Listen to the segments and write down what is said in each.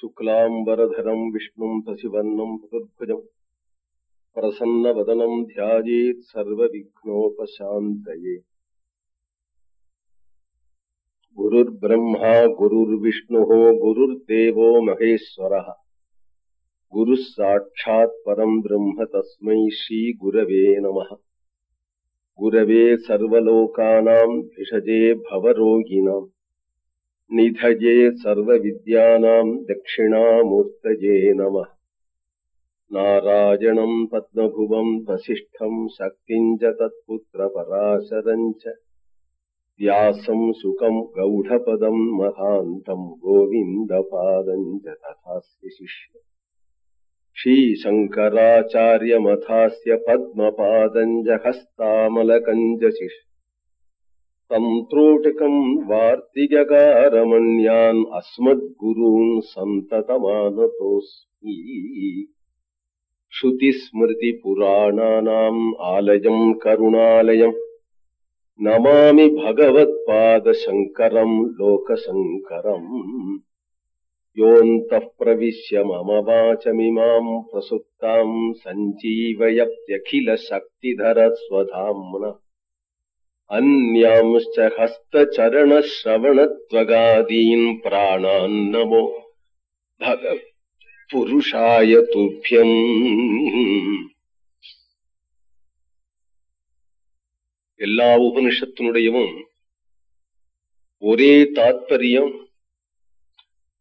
शुक्लाम्बरधरम् विष्णुम् शशिवर्णम् चतुर्भुजम् प्रसन्नवदनम् ध्यायेत् सर्वविघ्नोपशान्तये गुरुर्ब्रह्मा गुरुर्विष्णुः गुरुर्देवो महेश्वरः गुरुः साक्षात् परम् ब्रह्म तस्मै श्रीगुरवे नमः गुरवे सर्वलोकानाम् भिषजे भवरोगिणाम् निधये सर्वविद्यानाम् दक्षिणामूर्तये नमः नारायणम् पद्मभुवम् वसिष्ठम् शक्तिम् च तत्पुत्रपराशरम् च व्यासम् सुखम् गौढपदम् महान्तम् गोविन्दपादम् च तथास्य शिष्य श्रीशङ्कराचार्यमथास्य पद्मपादम् च हस्तामलकम् च शिष्य तन्त्रोटकम् वार्तिककारमण्यान् अस्मद्गुरून् सन्ततमानतोऽस्मि श्रुतिस्मृतिपुराणानाम् आलयम् करुणालयम् नमामि भगवत्पादशङ्करम् लोकशङ्करम् योऽन्तः प्रविश्य मम वाचमिमाम् प्रसुप्ताम् அந்யாம்ச்ச ஹஸ்தச்சரணசிரவணத்வகாதீன் பிராணான் நமோ பக புருஷாய துபியம். எல்லா உபனிஷத்தினுடையவும் ஒரே தாத்பரியம்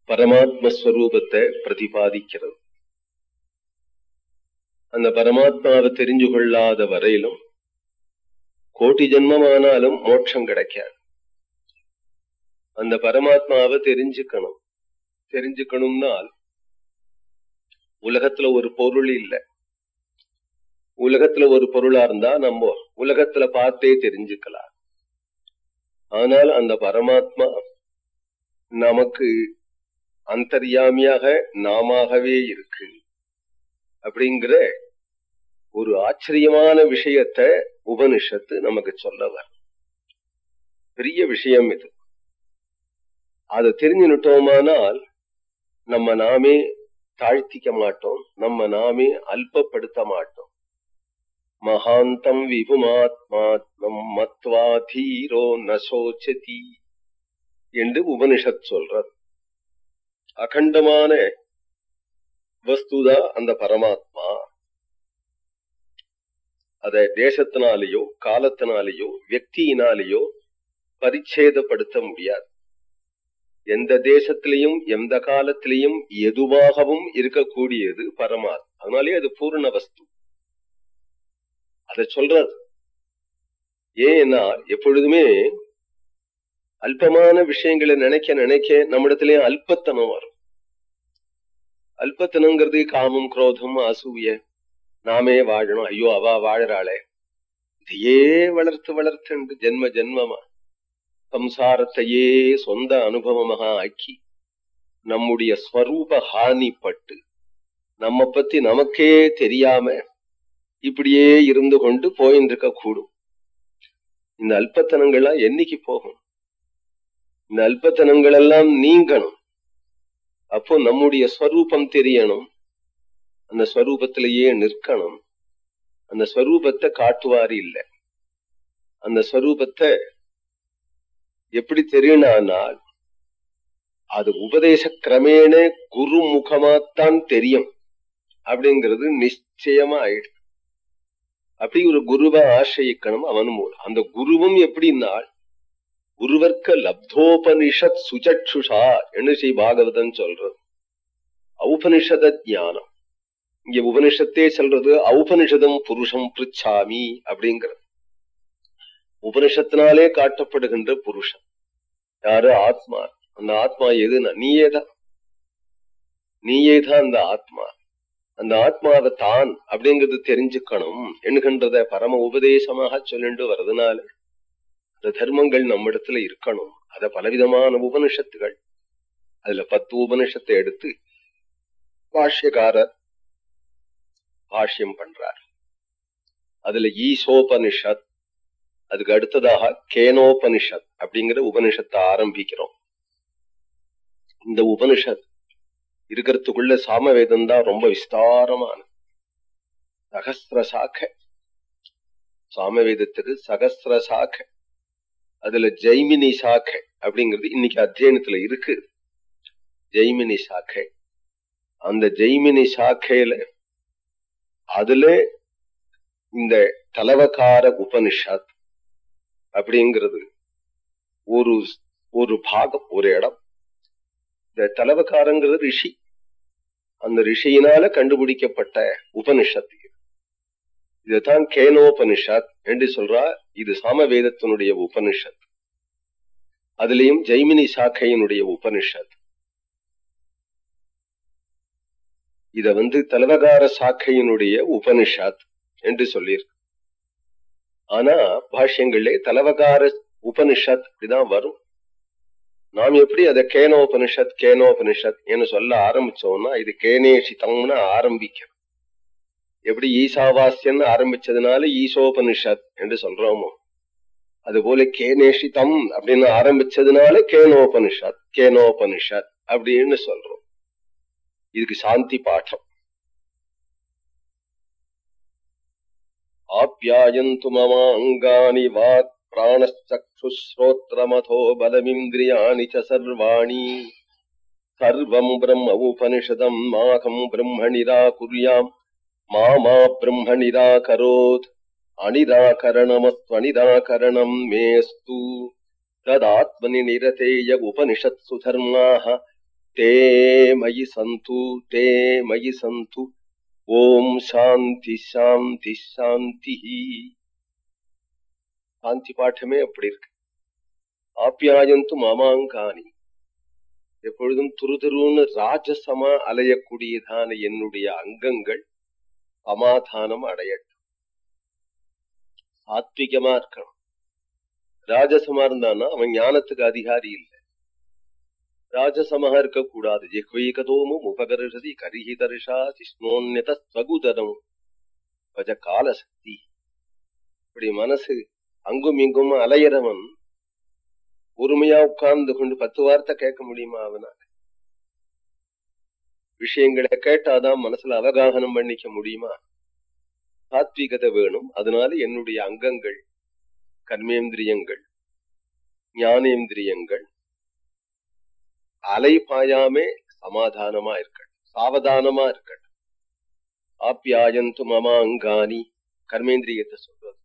பரமாத்மஸ்வரூபத்தை பிரதிபாதிக்கிறது. அந்த பரமாத்மாவை தெரிஞ்சு கொள்ளாத வரையிலும் கோட்டி ஜென்மமானாலும் மோட்சம் கிடைக்காது. அந்த பரமாத்மாவை தெரிஞ்சுக்கணும். தெரிஞ்சுக்கணும்னால் உலகத்துல ஒரு பொருள் இல்ல. உலகத்துல ஒரு பொருளா இருந்தா நம்ம உலகத்துல பார்த்தே தெரிஞ்சுக்கலாம். ஆனால் அந்த பரமாத்மா நமக்கு அந்தர்யாமியாக நாமவே இருக்கு. அப்படிங்கிற ஒரு ஆச்சரியமான விஷயத்த உபனிஷத்து நமக்கு சொல்ல வர பெரிய விஷயம் இது. அதை தெரிஞ்சுட்டோமானால் நம்ம நாமே தாழ்த்திக்க மாட்டோம் நம்ம நாமே அல்பப்படுத்த மாட்டோம். மகாந்தம் விபுமாத்மாத்மம் மத்வா தீரோ நசோச்சதி என்று உபனிஷத் சொல்றது. அகண்டமான வஸ்துதா அந்த பரமாத்மா. அத தேசத்தினாலேயோ காலத்தினாலேயோ வியக்தியினாலேயோ பரிச்சேதப்படுத்த முடியாது. எந்த தேசத்திலையும் எந்த காலத்திலையும் எதுவாகவும் இருக்கக்கூடியது பரமாத்மா அதனாலே அது பூர்ண வஸ்து. அத சொல்றது. ஏன்னா எப்பொழுதுமே அல்பமான விஷயங்களை நினைக்க நினைக்க நம்மிடத்திலே அல்பத்தனம் வரும். அல்பத்தனங்கிறது காமம் குரோதம் அசூய நாமே வாழணும். ஐயோ அவா வாழறாளே. இதையே வளர்த்து வளர்த்துண்டு ஜென்ம ஜென்மமா. சம்சாரத்தையே சொந்த அனுபவமாக ஆக்கி நம்முடைய ஸ்வரூப ஹானிப்பட்டு நம்ம பத்தி நமக்கே தெரியாம இப்படியே இருந்து கொண்டு போயின்னு இருக்க கூடும் இந்த அல்பத்தனங்கள்லாம் என்னைக்கு போகும்? இந்த அல்பத்தனங்கள் எல்லாம் நீங்கணும். அப்போ நம்முடைய ஸ்வரூபம் தெரியணும். அந்த ஸ்வரூபத்திலேயே நிற்கணும். அந்த ஸ்வரூபத்தை காட்டுவாரு இல்லை. அந்த ஸ்வரூபத்தை எப்படி தெரியணானால் அது உபதேச கிரமேண குரு முகமாத்தான் தெரியும். அப்படிங்கிறது நிச்சயமா ஆயிடுது அப்படி ஒரு குருவை ஆசிரியிக்கணும் அவன் மூலம். அந்த குருவும் எப்படின்னா குருவர்க்க லப்தோபனிஷத் சுச்சக்ஷுஷா என்று ஸ்ரீ பாகவதன் சொல்றது? ஔபனிஷத ஞானம். இங்க உபனிஷத்தே சொல்றது ஔபனிஷதம் புருஷம் பிரிச்சாமி அப்படிங்கிறது. உபனிஷத்தினாலே காட்டப்படுகின்ற புருஷன். யாரு? ஆத்மா. அந்த ஆத்மா எதுனா? நீயேதான் நீயேதான் அந்த ஆத்மா. அந்த ஆத்மாவை தான் அப்படிங்கிறது தெரிஞ்சுக்கணும். என்கின்றத பரம உபதேசமாக சொல்லிட்டு வர்றதுனால அந்த தர்மங்கள் நம்மிடத்துல இருக்கணும். அத பலவிதமான உபனிஷத்துகள் அதுல பத்து உபனிஷத்தை எடுத்து பாஷ்யக்காரர் பாஷ்யம் பண்றார். அதுல ஈசோபனிஷத் அதுக்கு அடுத்ததாக கேனோபனிஷத் அப்படிங்கிற உபனிஷத்தை ஆரம்பிக்கிறோம். இந்த உபனிஷத் இருக்கிறதுக்குள்ள சாமவேதம் தான் ரொம்ப விஸ்தாரமான சகசிர சாக்கை சாமவேதத்துக்கு சகசிர சாக்கை அதுல ஜெய்மினி சாக்கை அப்படிங்கிறது இன்னைக்கு அத்தியனத்துல இருக்கு. ஜெய்மினி சாக்கை அந்த ஜெய்மினி சாக்கையில அதுல இந்த தலவகார உபனிஷத் அப்படிங்கிறது ஒரு ஒரு பாகம் ஒரு இடம். இந்த தலவகாரங்கிறது ரிஷி. அந்த ரிஷியினால கண்டுபிடிக்கப்பட்ட உபனிஷத் இதுதான் கேனோபனிஷத் என்று சொல்றா. இது சாமவேதத்தினுடைய உபனிஷத். அதுலயும் ஜெய்மினி சாக்கையினுடைய உபனிஷத். இத வந்து தலவகார சாக்கையினுடைய உபனிஷத் என்று சொல்லியிருக்கு. ஆனா பாஷ்யங்களே தலவகார உபனிஷத் அப்படிதான் வரும். நாம் எப்படி அதை கேனோபனிஷத் கேனோபனிஷத் என்று சொல்ல ஆரம்பிச்சோம்னா இது கேனேஷிதம்னு ஆரம்பிக்கும். எப்படி ஈசாவாஸ்யன் ஆரம்பிச்சதுனால ஈசோபனிஷத் என்று சொல்றோமோ அதுபோல கேனேஷிதம் அப்படின்னு ஆரம்பிச்சதுனால கேனோபனிஷத் கேனோபனிஷத் அப்படின்னு சொல்றோம். இதுக்கு சாந்தி பாடம். ஆப்யாயந்து மமாங்கானி வாக் பிராணச்சக்ஷுஸ்ரோத்ரமதோ பலமிந்திரியாணி ச சர்வாணி. சர்வம் பிரம்ம உபனிஷதம் மாகம் பிரம்ம நிராகுரியாம் மாமா பிரம்ம நிராகரோத் அனிராகரணமஸ்வனிராகரணம் மேஸ்து. ததாத்மனி நிரதேய உபனிஷத்சு தர்மாக ते मयि सन्तु ते मयि सन्तु ॐ शान्ति शान्ति शान्तिः சாந்தி பாட்டமே அப்படி இருக்கு ஆப்பியாயந்து மாமாங்காணி எப்பொழுதும் துரு துருன்னு ராஜசமா அலையக்கூடியதான என்னுடைய அங்கங்கள் சமாதானம் அடையட்டும் சாத்விகமா இருக்கணும் ராஜசமா இருந்தானா அவன் ஞானத்துக்கு அதிகாரி இல்லை ராஜசமாக இருக்கக்கூடாது ஜிஹ்வைகதோமும் உபகர்ஷதி கரிஹி தரிஷா சிஷ்ணோன்யத ஸ்வகுதரம் பஜ காலசக்தி இப்படி மனசு அங்கும் இங்கும் அலையிறவன் பொறுமையா உட்கார்ந்து கொண்டு பத்து வார்த்தை கேட்க முடியுமா அவனால விஷயங்களை கேட்டாதான் மனசுல அவகாகனம் பண்ணிக்க முடியுமா சாத்விகதை வேணும் அதனால என்னுடைய அங்கங்கள் கர்மேந்திரியங்கள் ஞானேந்திரியங்கள் அலை பாயாமே சமாதானமா இருக்கட்டும் சாவதானமா இருக்கட்டும். ஆப்பியாயந்து மமாங்கானி கர்மேந்திரியத்தை சொல்றது.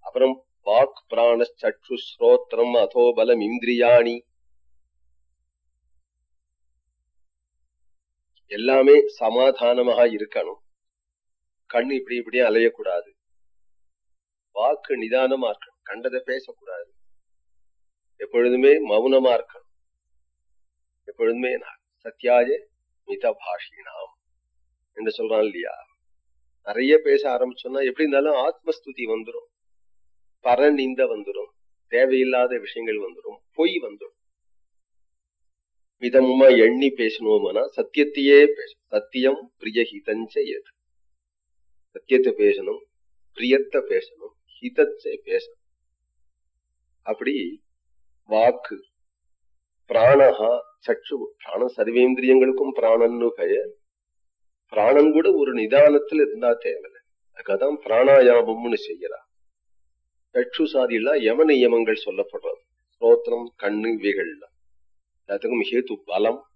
அப்புறம் வாக் பிராண சற்று ஸ்ரோத்திரம் அதோ பலம் இந்திரியாணி. எல்லாமே சமாதானமாக இருக்கணும். கண் இப்படி இப்படி அலையக்கூடாது. வாக்கு நிதானமா இருக்கணும். கண்டதை பேசக்கூடாது. எப்பொழுதுமே மௌனமா இருக்கணும். எப்பொழுதுமே நான் மித பாஷினாம். என்று சொல்றான் இல்லையா? நிறைய பேச ஆரம்பிச்சோம்னா எப்படி இருந்தாலும் ஆத்மஸ்துதி வந்துடும் பரநிந்த வந்துடும் தேவையில்லாத விஷயங்கள் வந்துடும் பொய் வந்துடும் மிதமா எண்ணி பேசணுமானா சத்தியத்தையே பேசணும் சத்தியம் பிரியஹிதஞ்ச எது? சத்தியத்தை பேசணும் பிரியத்தை பேசணும் ஹிதத்தை பேசணும். அப்படி வாக்கு பிராணஹா சற்று பிராண சர்வேந்திரியங்களுக்கும் பிராணன்னு பெயர் பிராணம் கூட ஒரு நிதானத்துல இருந்தா தேவையில்லை அதுக்காகதான் பிராணாயாமம்னு செய்யலாம் சற்று சாதியெல்லாம் யம நியமங்கள் சொல்லப்படுறது. ஸ்ரோத்திரம் கண்ணு இவைகள்லாம். எல்லாத்துக்கும் ஹேத்து பலம்.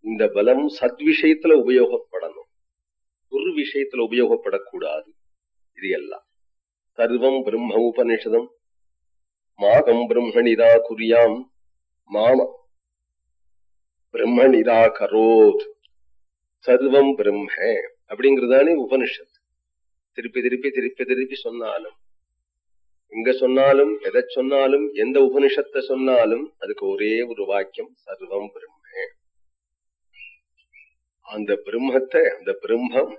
இந்த பலம் சத்விஷயத்துல உபயோகப்படணும். குரு விஷயத்துல உபயோகப்படக்கூடாது. இது எல்லாம் சர்வம் பிரம்ம உபனிஷதம். மாகம் பிரம்மணிதா குறியாம் மாம பிரம்ம நிராகரோத். சர்வம் பிரம்ம அப்படிங்கறதானே உபனிஷத். திருப்பி திருப்பி திருப்பி திருப்பி சொன்னாலும் எங்க சொன்னாலும் எதை சொன்னாலும் எந்த உபனிஷத்தை சொன்னாலும் அதுக்கு ஒரே ஒரு வாக்கியம் சர்வம் பிரம்ம. அந்த பிரம்மத்தை அந்த பிரம்மம்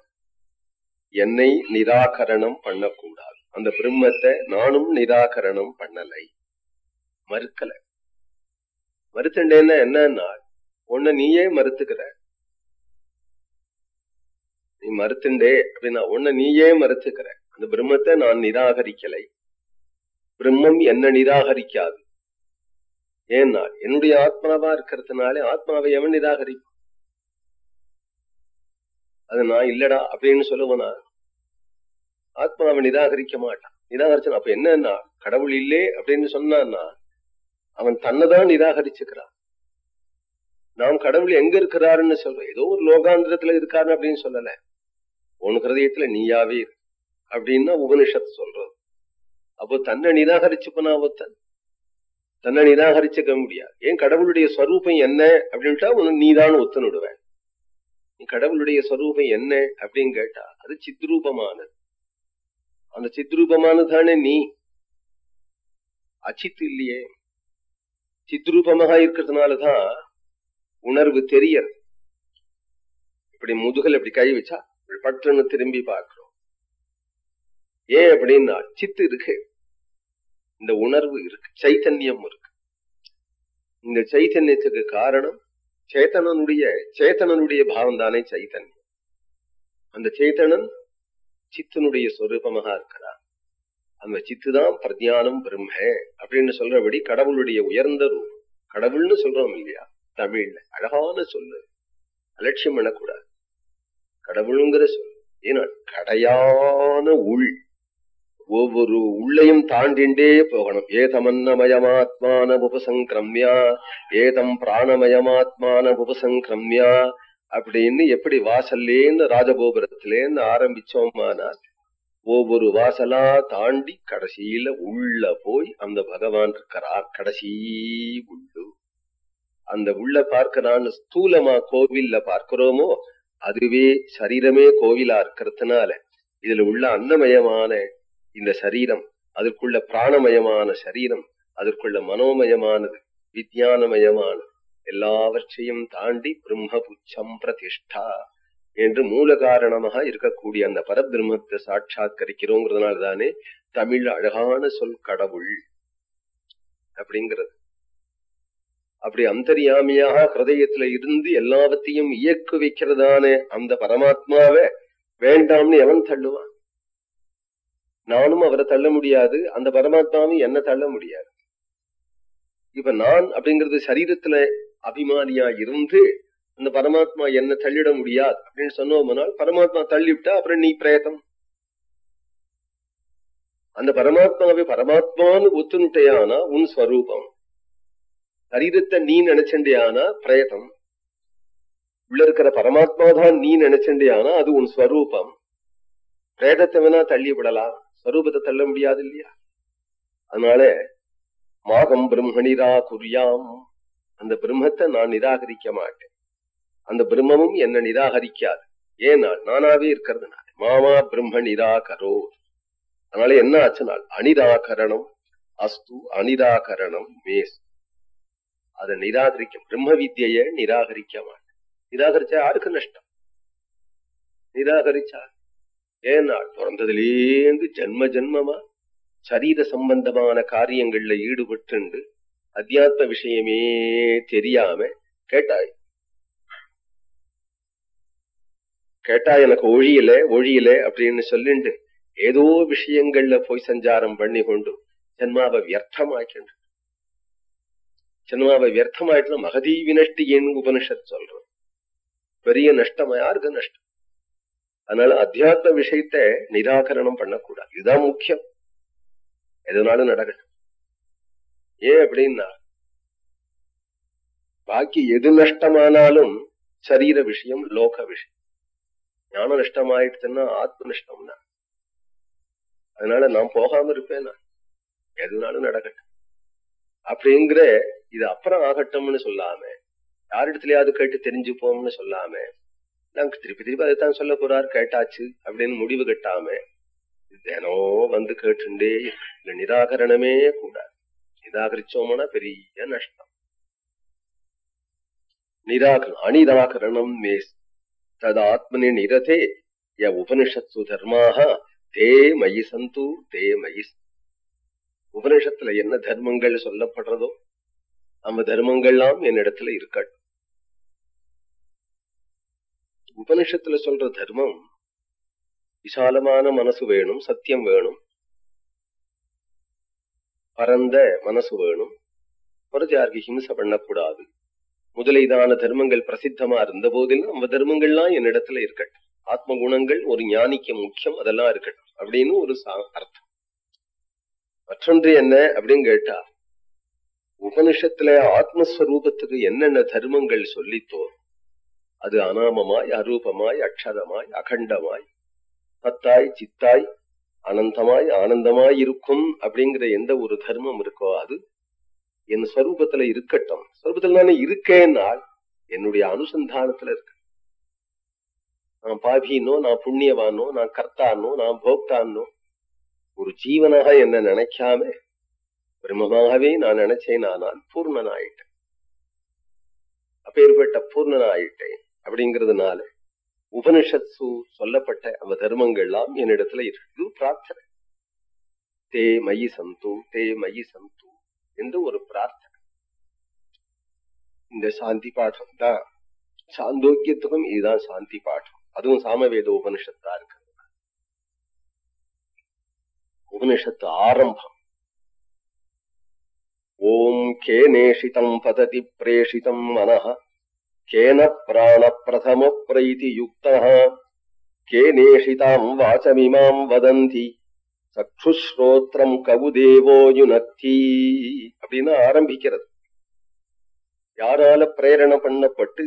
என்னை நிராகரணம் பண்ணக்கூடாது. அந்த பிரம்மத்தை நானும் நிராகரணம் பண்ணலை. மறுக்கல. மறுத்துட்டேன்னா என்னன்னா உன்னை நீயே மறுத்துக்கிற. நீ மறுத்துண்டே அப்படின்னா உன்னை நீயே மறுத்துக்கிற. அந்த பிரம்மத்தை நான் நிராகரிக்கலை. பிரம்மம் என்ன நிராகரிக்காது. ஏன்னா என்னுடைய ஆத்மாவா இருக்கிறதுனால ஆத்மாவை எவன் நிராகரிப்பான் அது நான் இல்லடா அப்படின்னு சொல்லுவனா? ஆத்மாவை நிராகரிக்க மாட்டான். நிராகரிச்சன் அப்ப என்னன்னா கடவுள் இல்லே அப்படின்னு சொன்னான்னா அவன் தன்னைதான் நிராகரிச்சுக்கிறான். நாம் கடவுள் எங்க இருக்கிறாருன்னு சொல்றோம் ஏதோ ஒரு லோகாந்திரத்துல இருக்காரு அப்படின்னு சொல்லல. உன் ஹதயத்துல நீயாவே அப்படின்னா உபனிஷத்து சொல்றது. அப்போ தன்னை நிராகரிச்சுப்பனா ஒருத்தன். தன்னை நிராகரிச்சுக்க முடியாது. ஏன் கடவுளுடைய ஸ்வரூபம் என்ன அப்படின்ட்டா உன நீதான் ஒத்துனுடுவேன் நீ கடவுளுடைய ஸ்வரூபம் என்ன அப்படின்னு கேட்டா அது சித்ரூபமானது. அந்த சித்ரூபமானது தானே நீ? அச்சித்து இல்லையே. சித்ரூபமாக இருக்கிறதுனாலதான் உணர்வு தெரியறது இப்படி முதுகல் இப்படி கை வச்சா பட்டுன்னு திரும்பி பார்க்கிறோம். ஏன் அப்படின்னா சித்து இருக்கு. இந்த உணர்வு இருக்கு சைத்தன்யம் இருக்கு. இந்த சைத்தன்யத்துக்கு காரணம் சேத்தனனுடைய சேத்தனனுடைய பாவம் தானே சைத்தன்யம். அந்த சேத்தனன் சித்தனுடைய சொரூபமாக இருக்கிறார் அந்த சித்து தான் பிரஜானம் பிரம்ம அப்படின்னு சொல்றபடி கடவுளுடைய உயர்ந்த ரூபம். கடவுள்னு சொல்றோம் இல்லையா? தமிழ்ல அழகான சொல்லு. அலட்சியம் பண்ணக்கூடாது. கடவுளுங்கிற சொல் ஏன்னா கடையான உள். ஒவ்வொரு உள்ளையும் தாண்டிண்டே போகணும். ஏதமன்னமயமாத்மான உபசங்கிரம்யா ஏதம் பிராணமயமாத்மான உபசங்கிரம்யா அப்படின்னு எப்படி வாசல்லேன்னு ராஜகோபுரத்திலேன்னு ஆரம்பிச்சோமானால் ஒவ்வொரு வாசலா தாண்டி கடைசியில உள்ள போய் அந்த பகவான் இருக்கிறார். கடைசி உள்ள அந்த உள்ள பார்க்கிறான்னு ஸ்தூலமா கோவில்ல பார்க்கிறோமோ அதுவே சரீரமே கோவிலா இருக்கிறதுனால இதுல உள்ள அன்னமயமான இந்த சரீரம் அதற்குள்ள பிராணமயமான சரீரம் அதற்குள்ள மனோமயமானது விஜயானமயமானது எல்லாவற்றையும் தாண்டி பிரம்மபுச்சம் பிரதிஷ்டா என்று மூல காரணமாக இருக்கக்கூடிய அந்த பரபிரம்மத்தை சாட்சாத்கரிக்கிறோங்கிறதுனால தானே தமிழ் அழகான சொல் கடவுள் அப்படிங்கிறது. அப்படி அந்தரியாமியாக ஹிருதயத்துல இருந்து எல்லாவற்றையும் இயக்கு வைக்கிறதான அந்த பரமாத்மாவை? வேண்டாம்னு எவன் தள்ளுவான்? நானும் அவரை தள்ள முடியாது அந்த பரமாத்மாவும் என்ன தள்ள முடியாது. இப்ப நான் அப்படிங்கிறது சரீரத்துல அபிமானியா இருந்து அந்த பரமாத்மா என்ன தள்ளிட முடியாது அப்படின்னு சொன்னோம்னால் பரமாத்மா தள்ளிவிட்டா அப்புறம் நீ பிரேதம். அந்த பரமாத்மாவை பரமாத்மான்னு ஒத்துனுட்டையானா? உன் ஸ்வரூபம். சரீரத்தை நீ நினைச்சண்டியானா பிரேதம் உள்ள இருக்கிற பரமாத்மா தான் நீ நினைச்சண்டியானா அது உன் ஸ்வரூபம். பிரேதத்தை வேணா தள்ளி விடலாம். ஸ்வரூபத்தை தள்ள முடியாது இல்லையா? அதனால மாகம் பிரம்ம நிராகுரியாம் அந்த பிரம்மத்தை நான் நிராகரிக்க மாட்டேன். அந்த பிரம்மமும் என்ன நிராகரிக்காது. ஏன்னா நானாவே இருக்கிறதுனால. மாமா பிரம்ம நிராகரோ அதனால என்ன ஆச்சுனால் அனிராகரணம் அஸ்து அனிராகரணம் மேஸ்து. அதை நிராகரிக்க பிரம்ம வித்தியை நிராகரிக்க மாட்டேன் நிராகரிச்சா யாருக்கு நஷ்டம்? நிராகரிச்சா ஏன்னா பிறந்ததுலேருந்து ஜென்ம ஜென்மமா சரீர சம்பந்தமான காரியங்கள்ல ஈடுபட்டு அத்தியாத்ம விஷயமே தெரியாம கேட்டாய். கேட்டா எனக்கு ஒழியல ஒழியல அப்படின்னு சொல்லிண்டு ஏதோ விஷயங்கள்ல போய் சஞ்சாரம் பண்ணி கொண்டு ஜென்மாவை வியர்த்தமாக்கிண்டு. ஜென்மாவை வியர்த்தமாயிட்டு மகதீ வினஷ்டின்னு உபனிஷத் சொல்றோம்? பெரிய நஷ்டம் யாருக்கு நஷ்டம். அதனால அத்தியாத்ம விஷயத்த நிராகரணம் பண்ணக்கூடாது. இதுதான் முக்கியம். எதனாலும் நடக்கட்டும் ஏன் அப்படின்னா பாக்கி எது நஷ்டமானாலும் சரீர விஷயம் லோக விஷயம். ஞான நஷ்டமாயிடுச்சுன்னா ஆத்ம நஷ்டம்னா. அதனால நான் போகாம இருப்பேன்? நான் எதுனாலும் நடக்கட்டும். அப்படிங்கிற இது அப்புறம் ஆகட்டும்னு சொல்லாம யாரிடத்துலயாவது கேட்டு தெரிஞ்சுப்போம்னு சொல்லாம நாங்க திருப்பி திருப்பி அதைத்தான் சொல்ல போறார் கேட்டாச்சு அப்படின்னு முடிவு கட்டாம தினம் வந்து கேட்டுண்டே இல்ல நிராகரணமே கூடாது. நிராகரிச்சோம்னா பெரிய நஷ்டம். நிராகரணம் அனிராகரணம் மேஸ் ததாத்மனி நிரதே ய உபனிஷத்து தர்மாக தே மயி சந்து தே மயி உபனிஷத்துல என்ன தர்மங்கள் சொல்லப்படுறதோ நம்ம தர்மங்கள்லாம் என்னிடத்துல இருக்கட்டும். உபனிஷத்துல சொல்ற தர்மம் விசாலமான மனசு வேணும் சத்தியம் வேணும். பரந்த மனசு வேணும். யாருக்கு ஹிம்சை பண்ணக்கூடாது. முதலீதான தர்மங்கள் பிரசித்தமா இருந்த போதிலும் நம்ம தர்மங்கள்லாம் என்னிடத்துல இருக்கட்டும். ஆத்ம குணங்கள் ஒரு ஞானிக்கு முக்கியம் அதெல்லாம் இருக்கட்டும். அப்படின்னு ஒரு அர்த்தம். மற்றொன்று என்ன அப்படின்னு கேட்டா உபனிஷத்துல ஆத்மஸ்வரூபத்துக்கு என்னென்ன தர்மங்கள் சொல்லித்தோ அது அனாமமாய் அரூபமாய் அக்ஷரமாய் அகண்டமாய் பத்தாய் சித்தாய் அனந்தமாய் ஆனந்தமாய் இருக்கும் அப்படிங்கிற எந்த ஒரு தர்மம் இருக்கோ அது என் ஸ்வரூபத்துல இருக்கட்டும். ஸ்வரூபத்துல நானே இருக்கேன்னால் என்னுடைய அனுசந்தானத்துல இருக்கு. நான் பாபினோ நான் புண்ணியவானோ நான் கர்த்தானோ நான் போக்தானோ ஒரு ஜீவனாக என்ன நினைக்காம பிரம்மமாகவே நான் நினைச்சேன் நான் பூர்ணன் ஆயிட்டேன் அப்பேற்பட்ட பூர்ணன் ஆயிட்டேன் அப்படிங்கிறதுனால உபனிஷத்து சொல்லப்பட்ட அந்த தர்மங்கள்லாம் என்னிடத்துல இருக்கு. பிரார்த்தனை. தே மயி சந்து தே மயி சந்து என்று ஒரு பிரார்த்தனை. இந்த சாந்தி பாடம் தான் சாந்தோக்கியத்துக்கும் இதுதான் சாந்தி பாடம். அதுவும் சாமவேத உபனிஷத்தா இருக்கு. உபனிஷத்து ஆரம்பம். ஓம் கேனேஷிதம் பததி பிரேஷிதம் மன கேன பிராண பிரதம பிரைதி யுக்தா கேனேஷிதாம் வாசமிமாம் வதந்தி சக்ஷுஸ்ரோத்திரம் கவுதேவோ யுனத்தி அப்படின்னு ஆரம்பிக்கிறது. யாரால பிரேரணை பண்ணப்பட்டு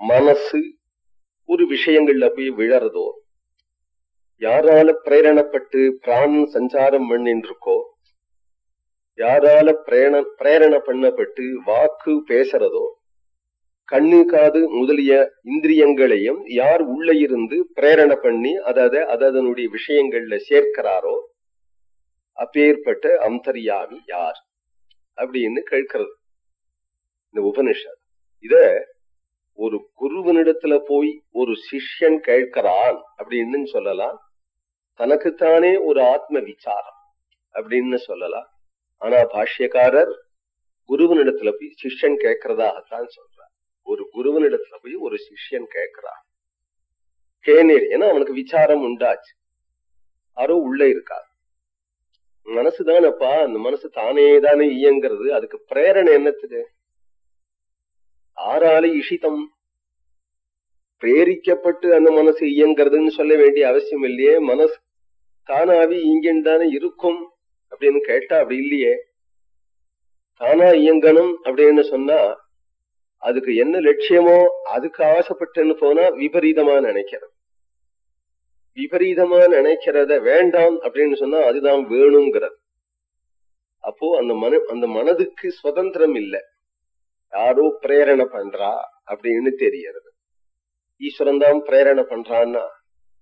மனசு ஒரு விஷயங்கள்ல போய் விழறதோ யாரால பிரேரணப்பட்டு பிராணன் சஞ்சாரம் பண்ணின்றிருக்கோ யாரால பிரேரண பிரேரணை பண்ணப்பட்டு வாக்கு பேசுறதோ கண்ணு காது முதலிய இந்திரியங்களையும் யார் உள்ள இருந்து பிரேரணை பண்ணி அதாவது அதனுடைய விஷயங்கள்ல சேர்க்கிறாரோ அப்பேற்பட்ட அந்தரியாமி யார் அப்படின்னு கேட்கிறது. இந்த உபனிஷத் இத ஒரு குருவனிடத்துல போய் ஒரு சிஷ்யன் கேட்கிறான் அப்படின்னு சொல்லலாம். தனக்குத்தானே ஒரு ஆத்ம விசாரம் அப்படின்னு சொல்லலாம். ஆனா பாஷ்யக்காரர் குருவனிடத்துல போய் சிஷ்யன் கேட்கறதாகத்தான் சொல்றார். ஒரு குருவனிடத்துல போய் ஒரு சிஷ்யன் கேட்கிறான் கேனீர் ஏன்னா அவனுக்கு விசாரம் உண்டாச்சு. யாரோ உள்ள இருக்கா மனசுதானப்பா அந்த மனசு தானே தானே இயங்கிறது அதுக்கு பிரேரணை என்னத்துக்கு? ஆறால இஷிதம்? பிரேரிக்கப்பட்டு அந்த மனசு இயங்கிறதுன்னு சொல்ல வேண்டிய அவசியம் இல்லையே. மனசு தானாவி இங்கேன்னு தானே இருக்கும் அப்படின்னு கேட்டா அப்படி இல்லையே. தானா இயங்கணும் அப்படின்னு சொன்னா அதுக்கு என்ன லட்சியமோ அதுக்கு ஆசைப்பட்டுன்னு போனா விபரீதமா நினைக்கிறது விபரீதமா நினைக்கிறத வேண்டாம் அப்படின்னு சொன்னா அதுதான் வேணுங்கிறது. அப்போ அந்த மன அந்த மனதுக்கு சுதந்திரம் இல்லை. யாரோ பிரேரணை பண்றா அப்படின்னு தெரியறது. ஈஸ்வரன் தான் பிரேரணை பண்றான்னா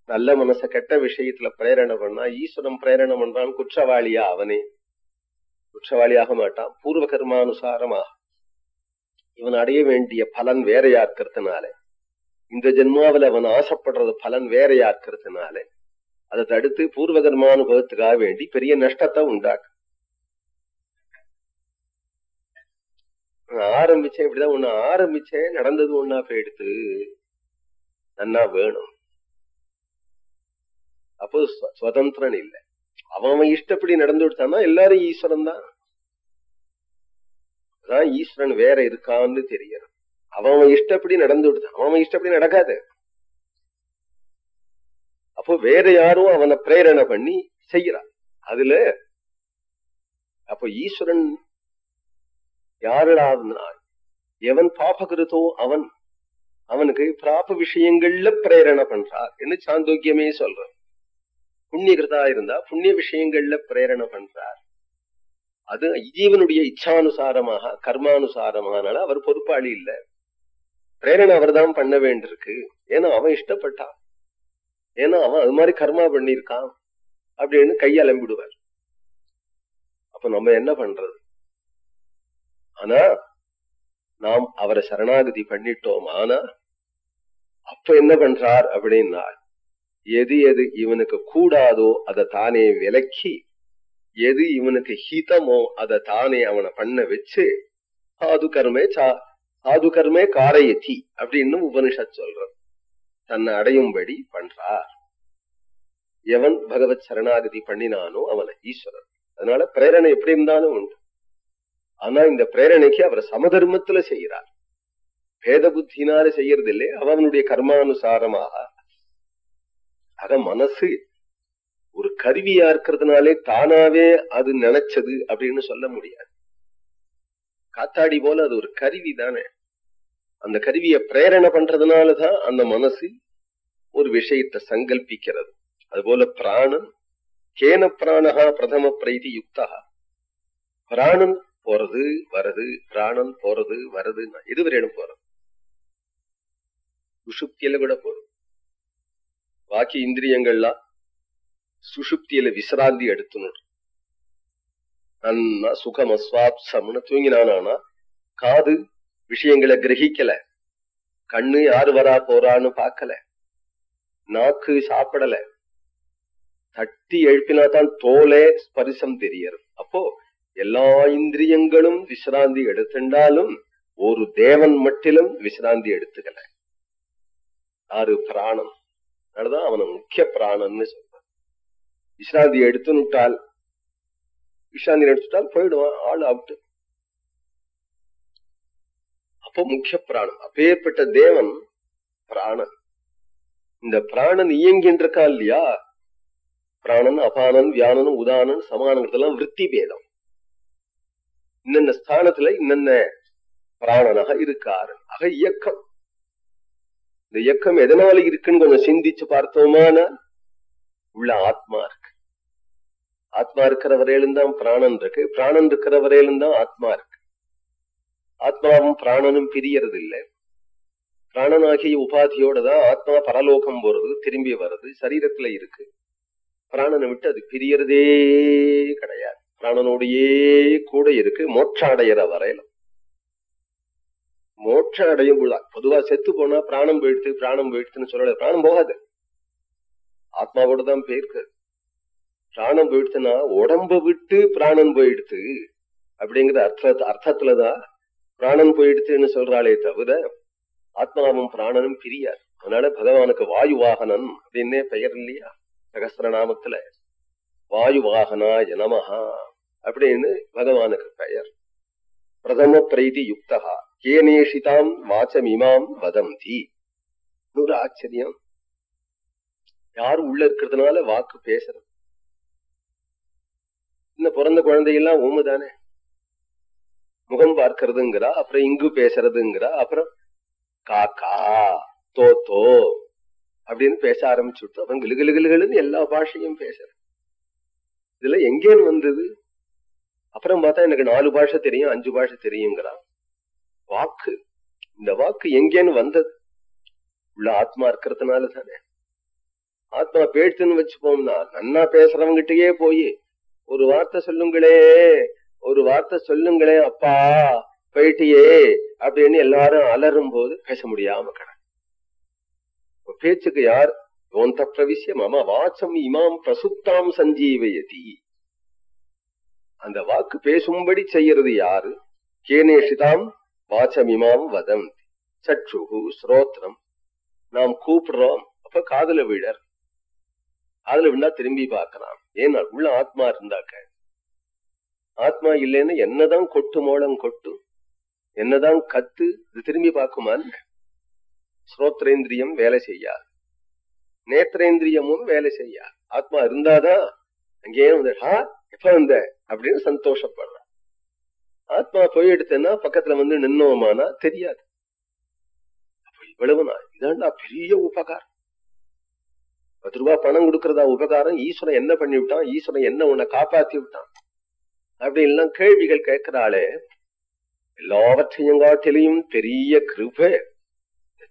நல்ல மனச கெட்ட விஷயத்துல பிரேரணை பண்ணா ஈஸ்வரன் பிரேரணை பண்றான் குற்றவாளியா அவனே. குற்றவாளியாக மாட்டான் பூர்வ கர்மானுசாரமாக இவன் அடைய வேண்டிய பலன் வேறையா இருக்கிறதுனால. இந்த ஜென்மாவில அவன் ஆசைப்படுறது பலன் வேறையா இருக்கிறதுனால. அதை தடுத்து பூர்வ கர்மானுபவத்துக்காக வேண்டி பெரிய நஷ்டத்தை உண்டாக்கு. ஆரம்பிச்சேன் இப்படிதான் ஒண்ணு ஆரம்பிச்சேன் நடந்தது ஒன்னா போயிடுத்து நன்னா வேணும். அப்போ சுதந்திரன் இல்லை. அவன் இஷ்டப்படி நடந்து விட்டான்னா எல்லாரும் ஈஸ்வரன் தான். அதான் ஈஸ்வரன் வேற இருக்கான்னு தெரியணும் அவன் இஷ்டப்படி நடந்து விடுதான் அவன் இஷ்டப்படி நடக்காது. அப்போ வேற யாரும் அவனை பிரேரணை பண்ணி செய்யறான் அதுல அப்போ ஈஸ்வரன் யாருடா எவன் பாபகிருத்தோ அவன் அவனுக்கு பிராப விஷயங்கள்ல பிரேரணை பண்றார். என்று சாந்தோக்கியமே சொல்றான். புண்ணியகிருதா இருந்தா புண்ணிய விஷயங்கள்ல பிரேரணை பண்றார். அது ஜீவனுடைய இச்சானுசாரமாக கர்மானுசாரமானால அவர் பொறுப்பாளி இல்ல. பிரேரணை அவர் தான் பண்ண வேண்டியிருக்கு. ஏன்னா அவன் இஷ்டப்பட்டான். ஏன்னா அவன் அது மாதிரி கர்மா பண்ணிருக்கான் அப்படின்னு கையலம்பிடுவார். அப்ப நம்ம என்ன பண்றது? ஆனா நாம் அவரை சரணாகதி பண்ணிட்டோம். ஆனா அப்ப என்ன பண்றார் அப்படின்னா எது எது இவனுக்கு கூடாதோ அதை தானே விலக்கி எது இவனுக்கு ஹிதமோ அதை தானே அவனை பண்ண வச்சு சாது கர்மே சாது கர்மே காரயத்தி அப்படின்னு உபனிஷத் சொல்றான். தன்னை அடையும்படி பண்றார். எவன் பகவத் சரணாகதி பண்ணினானோ அவனை ஈஸ்வரன். அதனால பிரேரணை எப்படி இருந்தாலும் உண்டு. ஆனா இந்த பிரேரணைக்கு அவர் சமதர்மத்துல செய்யறார் பேத புத்தினால செய்யறது இல்லை அவனுடைய கர்மானுசாரமாக அத மனசு. ஒரு கருவியா இருக்கிறதுனாலே தானாவே அது நினைச்சது அப்படின்னு சொல்ல முடியாது. காத்தாடி போல அது ஒரு கருவி தானே. அந்த கருவியை பிரேரணை பண்றதுனாலதான் அந்த மனசு ஒரு விஷயத்தை சங்கல்பிக்கிறது. அதுபோல பிராணன் கேன பிராணஹா பிரதம பிரைதி யுக்தா பிராணன் போறது வருது பிராணன் போறது வருது எதுவரையிலும் போறது. சுஷுப்தியில கூட போறது பாக்கி இந்திரியங்கள்லாம் சுஷுப்தியில விசிராந்தி எடுத்துணும் நன்னா சுகம் அஸ்வாப்சம்னு தூங்கினானா காது விஷயங்களை கிரகிக்கல கண்ணு யாரு வரா போறான்னு பார்க்கல நாக்கு சாப்பிடல தட்டி எழுப்பினாதான் தோலே ஸ்பரிசம் தெரியறது அப்போ எல்லா இந்திரியங்களும் விசிராந்தி எடுத்துட்டாலும் ஒரு தேவன் மட்டிலும் விசிராந்தி எடுத்துக்கல ஆறு பிராணம் அதனாலதான் அவனை முக்கிய பிராணன்னு சொல்றான். விசிராந்தி எடுத்துனுட்டால் விசிராந்தி எடுத்துட்டால் போயிடுவான் ஆள் அவுட்டு அப்போ முக்கிய பிராணம் அப்பேற்பட்ட தேவன் பிராணன். இந்த பிராணன் இயங்கின்றிருக்கா இல்லையா? பிராணன் அபானன் வியானன் உதானன் சமானங்கிறதெல்லாம் விற்பி பேதம் இன்னென்ன ஸ்தானத்துல இன்னென்ன பிராணனாக இருக்காரு. ஆக இயக்கம். இந்த இயக்கம் எதனால இருக்குன்னு கொஞ்சம் சிந்திச்சு பார்த்தோமானா உள்ள ஆத்மா இருக்கு. ஆத்மா இருக்கிற வரையிலும் தான் பிராணன் இருக்கு. பிராணன் இருக்கிற வரையிலும் தான் ஆத்மா இருக்கு. ஆத்மாவும் பிராணனும் பிரியறது இல்லை பிராணனாகிய உபாதியோட தான் ஆத்மா பரலோகம் போறது திரும்பி வர்றது சரீரத்துல இருக்கு. பிராணனை விட்டு அது பிரியறதே கிடையாது. பிராணனோடையே கூட இருக்கு மோட்சம் அடையிற வரையிலும். மோட்சம் அடையும் பொழுது பொதுவா செத்து போனா பிராணம் போயிடுத்து பிராணம் போயிடுத்துன்னு சொல்லல. பிராணம் போகாது. ஆத்மாவோட தான் போயிருக்கு பிராணம் போயிடுத்துன்னா உடம்ப விட்டு பிராணம் போயிடுத்து அப்படிங்கிற அர்த்த அர்த்தத்துலதான் பிராணன் போயிடுத்துன்னு சொல்றாளே தவிர ஆத்மாவும் பிராணனும் பிரியார் அதனால பகவானுக்கு வாயு வாகனன் அப்படின்னே பெயர் இல்லையா? சகசிரநாமத்துல வாயு வாகனா எனமஹா அப்படின்னு பகவானுக்கு பெயர். பிரதம பிரைதி யுக்தகா கேனேஷிதாம் வாச்சமிமாம் வதந்தி ஒரு ஆச்சரியம்? யாரு உள்ள இருக்கிறதுனால வாக்கு பேசுறது? இந்த பிறந்த குழந்தையெல்லாம் ஊமுதானே முகம் பார்க்கறதுங்கிறா அப்புறம் இங்கு பேசுறதுங்கிறா அப்புறம் காக்கா தோ தோ அப்படின்னு பேச ஆரம்பிச்சுட்டு அவன் கிளுகிளுகிளுன்னு எல்லா பாஷையும் பேசுற இதுல எங்கேன்னு வந்தது? அப்புறம் பார்த்தா எனக்கு நாலு பாஷை தெரியும் அஞ்சு பாஷை தெரியுங்கிறான். வாக்கு. இந்த வாக்கு எங்கேன்னு வந்தது. உள்ள ஆத்மா இருக்கிறதுனால தானே. ஆத்மா பேச்சுன்னு வச்சுப்போம்னா நன்னா பேசுறவங்கிட்டயே போய் ஒரு வார்த்தை சொல்லுங்களே ஒரு வார்த்தை சொல்லுங்களே அப்பா போயிட்டியே அப்படின்னு எல்லாரும் அலறும் போது பேச முடியாம கிட பேச்சுக்கு யார்? யோந்த பிரவிசிய மம வாச்சம் இமாம் பிரசுப்தாம் சஞ்சீவயதி. அந்த வாக்கு பேசும்படி செய்யறது யாரு? கேனேஷிதாம் வாச்சம் வதந்தி. சற்றுகு ஸ்ரோத்ரம். நாம் கூப்பிடுறோம் அப்ப காதல விழர். காதல விழா திரும்பி பார்க்கலாம். ஏன்னா உள்ள ஆத்மா இருந்தாக்க ஆத்மா இல்லைன்னு என்னதான் கொட்டு மோளம் கொட்டு என்னதான் கத்து இது திரும்பி பார்க்குமா ஸ்ரோத்ரேந்திரியம் வேலை செய்யாது. நேத்திரேந்திரியமும் வேலை செய்யாது. ஆத்மா இருந்தாதான் அங்கேயே வந்து ஹா எப்ப வந்த? அப்படின்னு சந்தோஷப்படுற ஆத்மா போய் எடுத்தேன்னா பக்கத்துல வந்து நின்னோமானா தெரியாது. இவ்வளவுனா இதாண்டா பெரிய உபகாரம். பத்து ரூபாய் பணம் கொடுக்கறதா உபகாரம்? ஈஸ்வரன் என்ன பண்ணி விட்டான் ஈஸ்வரன் என்ன உன்னை காப்பாத்தி விட்டான்? அப்படி எல்லாம் கேள்விகள் கேட்கிறாளே. எல்லாவற்றையும் காட்டிலையும் பெரிய கிருபை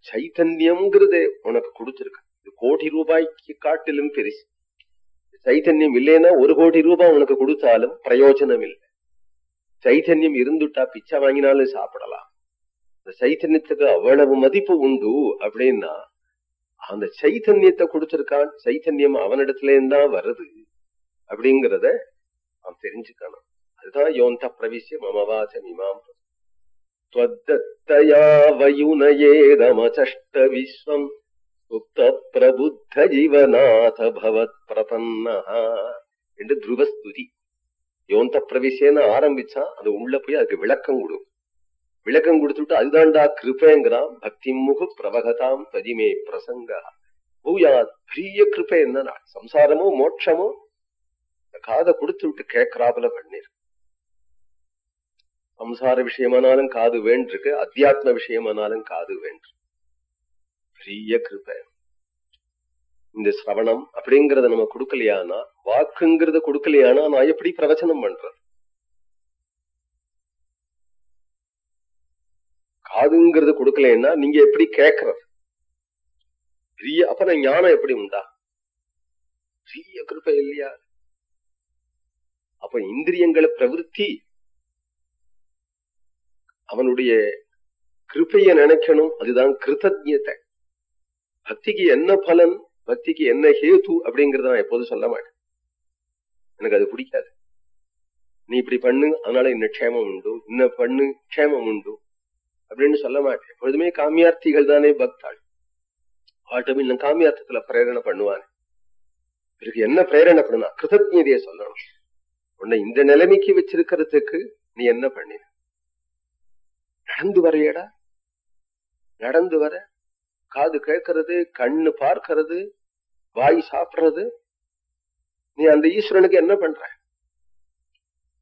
சைத்தன்யம்ங்கிறது உனக்கு கொடுத்திருக்கு. கோடி ரூபாய்க்கு காட்டிலும் பெருசு. சைத்தன்யம் இல்லைன்னா ஒரு கோடி ரூபாய் உனக்கு கொடுத்தாலும் பிரயோஜனம் இல்லை சைத்தன்யம் இருந்துட்டா பிச்சை வாங்கினாலும் சாப்பிடலாம் இந்த சைத்தன்யத்துக்கு அவ்வளவு மதிப்பு உண்டு அப்படின்னா அந்த சைத்தன்யத்தை கொடுத்திருக்கான் சைத்தன்யம் அவனிடத்துல தான் வருது அப்படிங்கிறத அவன் தெரிஞ்சுக்கணும் அதுதான் யோந்த பிரவிசிய மமவாச்ச இமாம் त्वद्दत्तया वयुनयेदमचष्ट विश्वम् சுப்த பிரபுத்த ஜீவநாத பவத் பிரபன்னா என்று துருவஸ்துதி யோந்த பிரவிசேன்னு ஆரம்பிச்சா அது உள்ள போய் அதுக்கு விளக்கம் கொடு. விளக்கம் கொடுத்துட்டு அதுதான்டா கிருப்பேங்கிறான் பக்தி முகு பிரபகதாம் பதிமே பிரசங்க. பூயாத் பெரிய கிருப்பை என்ன சம்சாரமோ மோட்சமோ? காதை கொடுத்து விட்டு கேட்கறாப்புல பண்ணிரு சம்சார விஷயமானாலும் காது வேண்டிருக்கு அத்தியாத்ம விஷயமானாலும் காது வேண்டிருக்கு. பெரிய கிருப்பை இந்த சிரவணம் அப்படிங்கறத நம்ம கொடுக்கலையானா வாக்குங்கிறத கொடுக்கலையானா நான் எப்படி பிரவச்சனம் பண்றது? காதுங்கிறது கொடுக்கலன்னா நீங்க எப்படி கேட்கறது பெரிய அப்புறம் ஞானம் எப்படி உண்டா? பெரிய கிருப்பை இல்லையா? அப்ப இந்திரியங்களை பிரவருத்தி அவனுடைய கிருப்பைய நினைக்கணும். அதுதான் கிருத்தஜத்தை பக்திக்கு என்ன பலன்? பக்திக்கு என்ன ஹேது அப்படிங்கறத நான் எப்போதும் சொல்ல மாட்டேன். எனக்கு அது பிடிக்காது. நீ இப்படி பண்ணு அதனால இன்ன க்ஷேமம் உண்டு. இன்ன பண்ணு க்ஷேமம் உண்டு. அப்படின்னு சொல்ல மாட்டேன். எப்பொழுதுமே காமியார்த்திகள் தானே பக்தாள். ஆட்டம் இன்னும் காமியார்த்தத்துல பிரேரணை பண்ணுவானே. இவருக்கு என்ன பிரேரணை பண்ணுனா கிருதஜதையை சொல்லணும். உன்னை இந்த நிலைமைக்கு வச்சிருக்கிறதுக்கு நீ என்ன பண்ணின நடந்து வரையடா. நடந்து வர காது கேட்கறது கண்ணு பார்க்கறது வாய் சாப்பிடுறது. நீ அந்த ஈஸ்வரனுக்கு என்ன பண்ற?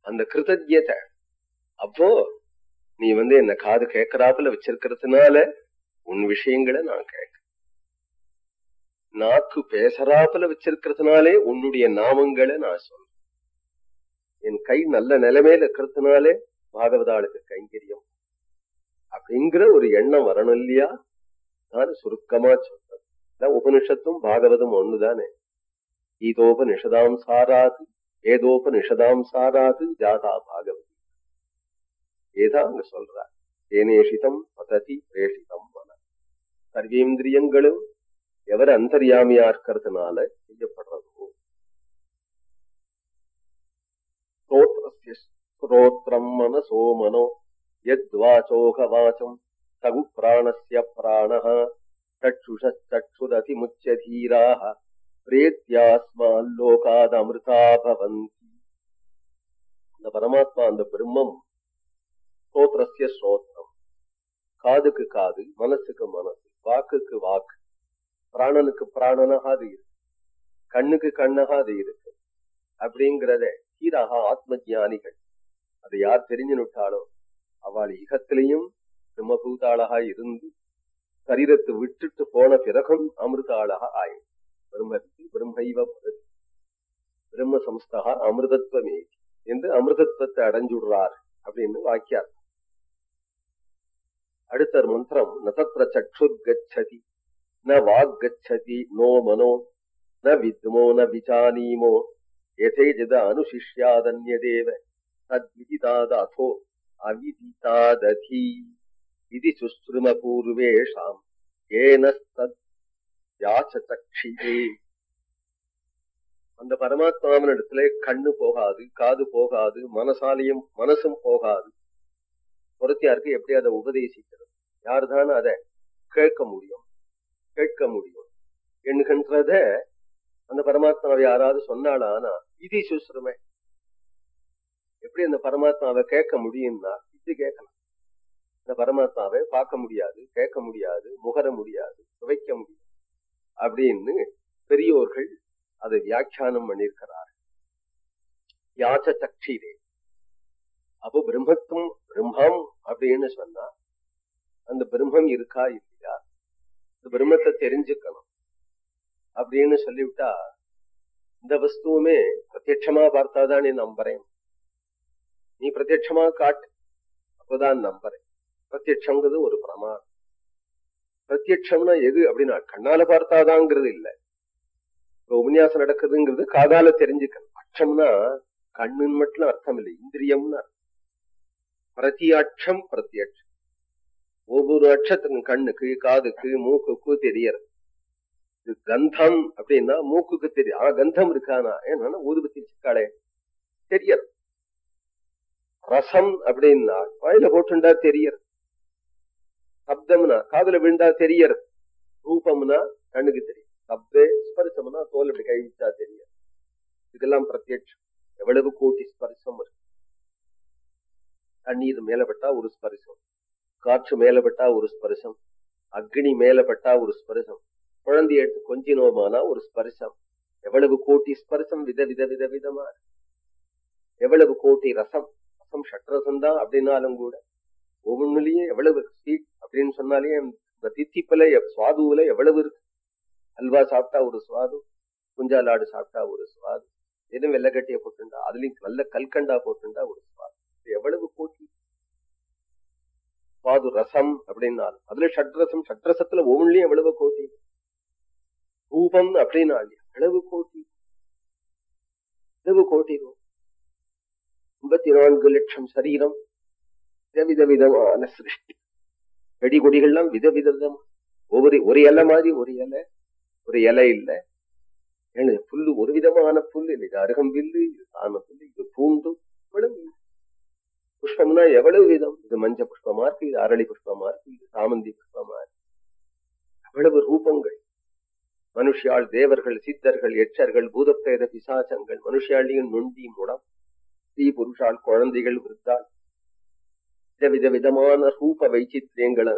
அந்த கிருதஜத்தை அப்போ நீ வந்து என்ன காது கேட்கறாப்புல வச்சிருக்கிறதுனால உன் விஷயங்களை நான் கேட்க. நாக்கு பேசறாப்புல வச்சிருக்கிறதுனாலே உன்னுடைய நாமங்களை நான் சொல்றேன். என் கை நல்ல நிலைமையில இருக்கிறதுனாலே பாகவதாளுக்கு கைங்கரியம். அப்படிங்கிற ஒரு எண்ணம் வரணும் இல்லையா? நான் சுருக்கமா சொல்றேன் உபனிஷத்தும் பாகவதும் ஒண்ணுதானே கீதோபனிஷதாம் சாராது ஏதோபனிஷதாம் சாராது ஜாதா பாகவதி ஏதா அங்க சொல்றார் ஏனேஷிதம் பததி பிரேஷிதம் மன சர்வேந்திரியங்களும் எவர் அந்தர்யாமியா இருக்கிறதுனால செய்யப்படுறதோ ஸ்ரோத்ரம் மனசோ மனோ எத் யத்வாச்சோக வாச்சம் சகு பிராணஸ்ய பிராணः चक्षुषश्चक्षुरतिमुच्यधीराः பிரேத்யாஸ்மால்லோகாதமிருதா பவந்தி அந்த பரமாத்மா அந்த பிரம்மம் ஸ்ரோத்ரஸ்ய ஸ்ரோத்ரம் காதுக்கு காது மனசுக்கு மனசு வாக்குக்கு வாக்கு பிராணனுக்கு பிராணனாக அது இருக்கு கண்ணுக்கு கண்ணாக அது இருக்கு அப்படிங்கிறத ஹீராக ஆத்ம ஜானிகள் அதை யார் தெரிஞ்சுனுட்டாலோ அவள் இகத்திலையும் பிரம்மபூதாளகா இருந்து சரீரத்தை விட்டுட்டு போன பிறகும் அமிர்தாளகா ஆயும் பிரம்மத்தி பிரம்மைவ பிரம்ம சம்ஸ்தா அமிர்தத்வமே என்று அமிர்தத்வத்தை அடைஞ்சுடுறார் அப்படின்னு வாக்கியார். அடுத்த மந்திரம் நத்திர சற்றுர் கச்சதி ந வாக் கச்சதி நோ மனோ ந வித்மோ ந விஜானீமோ யதேஜத அனுசிஷ்யாதன்யதேவ தத்விதிதாதோ அவிதிதாததீ. இது சுஸ்ரும பூர்வேஷாம் ஏனஸ்தத் யாச்சக்ஷியே அந்த பரமாத்மாவினிடத்துல கண்ணு போகாது காது போகாது மனசாலையும் மனசும் போகாது. புறத்தியாருக்கு எப்படி அதை உபதேசிக்கிறது? யாருதான் அதை கேட்க முடியும்? கேட்க முடியும் என்கின்றத அந்த பரமாத்மாவை யாராவது சொன்னாலானா? இது சுஸ்ருமை எப்படி அந்த பரமாத்மாவை கேட்க முடியும்னா இது கேட்கலாம். இந்த பரமாத்மாவை பார்க்க முடியாது கேட்க முடியாது முகர முடியாது சுவைக்க முடியாது அப்படின்னு பெரியோர்கள் அதை வியாக்கியானம் பண்ணியிருக்கிறார். யாச்ச சக்ஷிரே. அப்போ பிரம்மத்துவம் பிரம்மம் அப்படின்னு சொன்னா அந்த பிரம்மம் இருக்கா இல்லையா? இந்த பிரம்மத்தை தெரிஞ்சுக்கணும் அப்படின்னு சொல்லிவிட்டா இந்த வஸ்துவுமே பிரத்யட்சமா பார்த்தாதான் நீ நம்புறேன். நீ பிரத்யட்சமா காட்டு அப்போதான் நம்புறேன். பிரத்யட்சம்ங்கிறது ஒரு பிரமாணம் பிரத்யட்சம்னா எது அப்படின்னா கண்ணால பார்த்தாதாங்கிறது இல்ல. இப்போ உபன்யாசம் நடக்குதுங்கிறது காதால தெரிஞ்சுக்கணும். அட்சம்னா கண்ணுன்னு மட்டும் அர்த்தம் இல்லை இந்திரியம்னா அர்த்தம். பிரத்தியாட்சம் பிரத்யட்சம். ஒவ்வொரு அட்சத்துக்கும் கண்ணுக்கு காதுக்கு மூக்குக்கு தெரியறது. இது கந்தம் அப்படின்னா மூக்குக்கு தெரியும். ஆனா கந்தம் இருக்கானா? ஏன்னா ஊதுபத்தி சிக்காளே தெரியறது. ரசம் அப்படின்னா வாயில போட்டுண்டா தெரியறது. சப்தம்னா காதுல விழுந்தா தெரியறது ரூபம்னா கண்ணுக்கு தெரியும். சப்தே ஸ்பரிசம்னா தோல் அப்படி கை தெரியும் இதெல்லாம் பிரத்யட்சம். எவ்வளவு கோட்டி ஸ்பரிசம் இருக்கு. தண்ணீர் மேலப்பட்டா ஒரு ஸ்பரிசம். காற்று மேலப்பட்டா ஒரு ஸ்பர்சம். அக்னி மேலப்பட்டா ஒரு ஸ்பர்சம். குழந்தைய எடுத்து கொஞ்சினோமானா ஒரு ஸ்பரிசம். எவ்வளவு கோட்டி ஸ்பர்சம் வித வித வித விதமா எவ்வளவு கோட்டி ரசம். ரசம் ஷட்ரசம் தான் அப்படின்னாலும் கூட ஒவ்வொன்றுலயும் எவ்வளவு ஸ்வீட் அப்படின்னு சொன்னாலே இந்த தித்திப்பல சுவாதுவுல எவ்வளவு இருக்கு அல்வா சாப்பிட்டா ஒரு சுவாது குஞ்சாலாடு சாப்பிட்டா ஒரு சுவாது எதுவும் வெள்ளக்கட்டிய போட்டுண்டா அதுலயும் நல்ல கல்கண்டா போட்டுண்டா ஒரு சுவாது. எவ்வளவு போட்டி? சுவாது ரசம் அப்படின்னாலும் அதுல ஷட்ரசம் ஷட்ரசத்துல ஒவ்வொன்றிலையும் எவ்வளவு கோட்டி ரூபம் அப்படின்னாலே எவ்வளவு கோட்டி எவ்வளவு கோட்டி ஐம்பத்தி நான்கு லட்சம் சரீரம். விதவித விதமான சிருஷ்டி செடி கொடிகள்லாம் விதவிதம் ஒவ்வொரு ஒரு இலை மாதிரி ஒரு இலை ஒரு இலை இல்லை. புல்லு ஒரு விதமான புல் இல்லை. இது அருகம்பில்லு இது சாம புல்லு இது பூண்டு இவ்வளவு புஷ்பம்னா எவ்வளவு விதம்? இது மஞ்ச புஷ்பமா இருக்கு இது அரளி புஷ்பமா இருக்கு இது சாமந்தி புஷ்பமா இருக்கு எவ்வளவு ரூபங்கள். மனுஷியாள் தேவர்கள் சித்தர்கள் எச்சர்கள் பூதப்பேத பிசாசங்கள் மனுஷியாளியின் நொண்டி முடம் ஸ்ரீ புருஷால் குழந்தைகள் விருத்தாள் வித விதமான ரூப வைச்சித்திரியங்களை